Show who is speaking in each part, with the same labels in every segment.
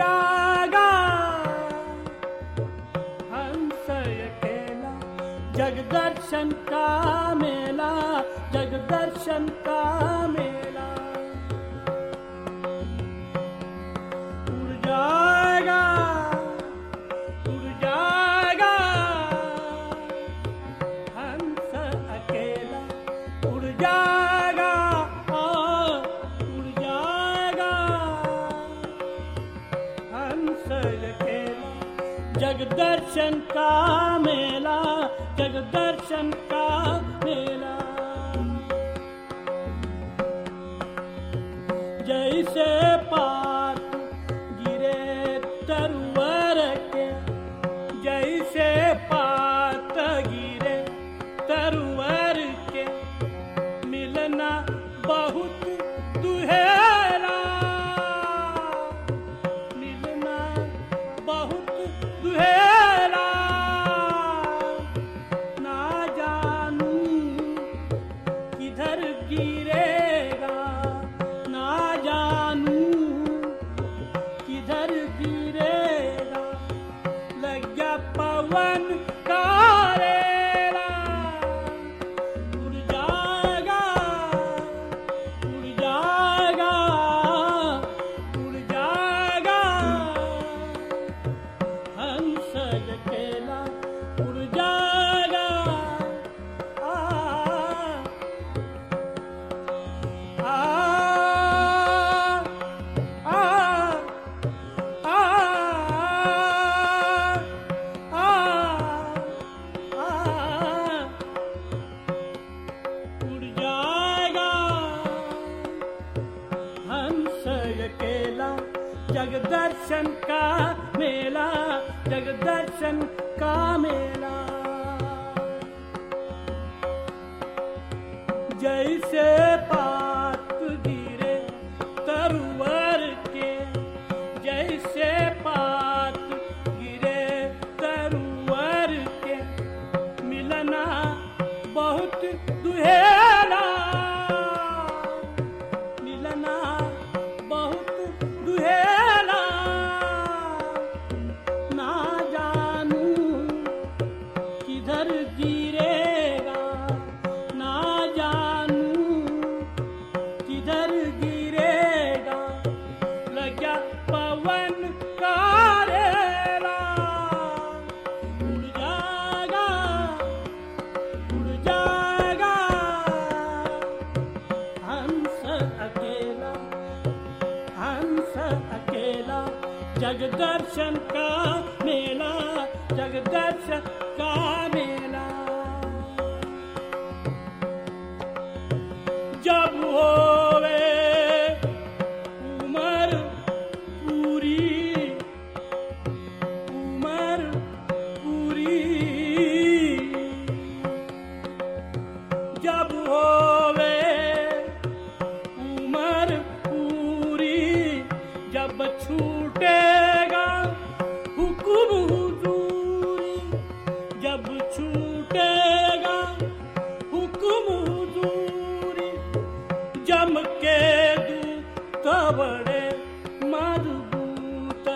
Speaker 1: त्यागा हंसय केला जगदर्शन का मेला जगदर्शन का जग दर्शन का मेला जग दर्शन का मेला। जैसे पात गिरे तरवर के, जैसे पात गिरे तरवर के, मिलना बहुत दुहेरा गिरेगा ना जानू किधर गिरेगा। लग गया पवन का जग दर्शन का मेला जग दर्शन का मेला। जैसे जग दर्शन का बड़े मज़बूत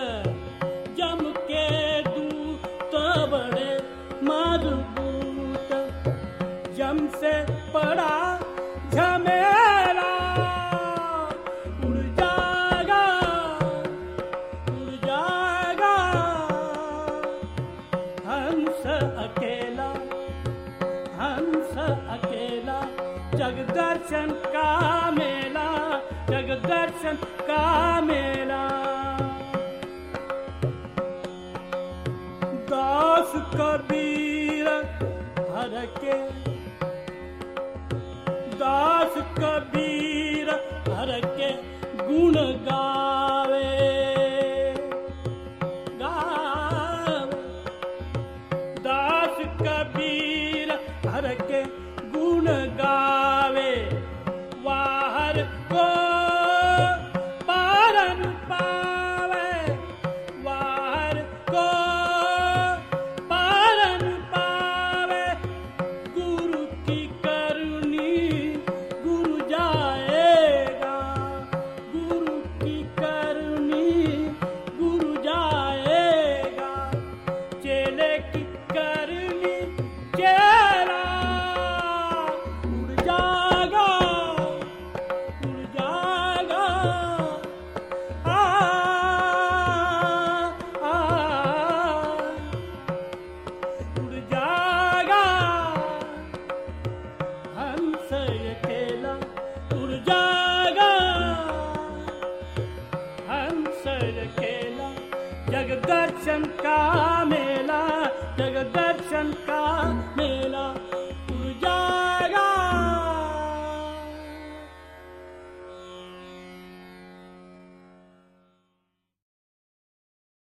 Speaker 1: जम के दूत बड़े मज़बूत जम से पड़ा अकेला, हंस अकेला जग दर्शन का मेला। जग दर्शन का मेला दास कबीर हर के दास कबीर हर के गुण गावे दर्शन का मेला जगत दर्शन का मेला।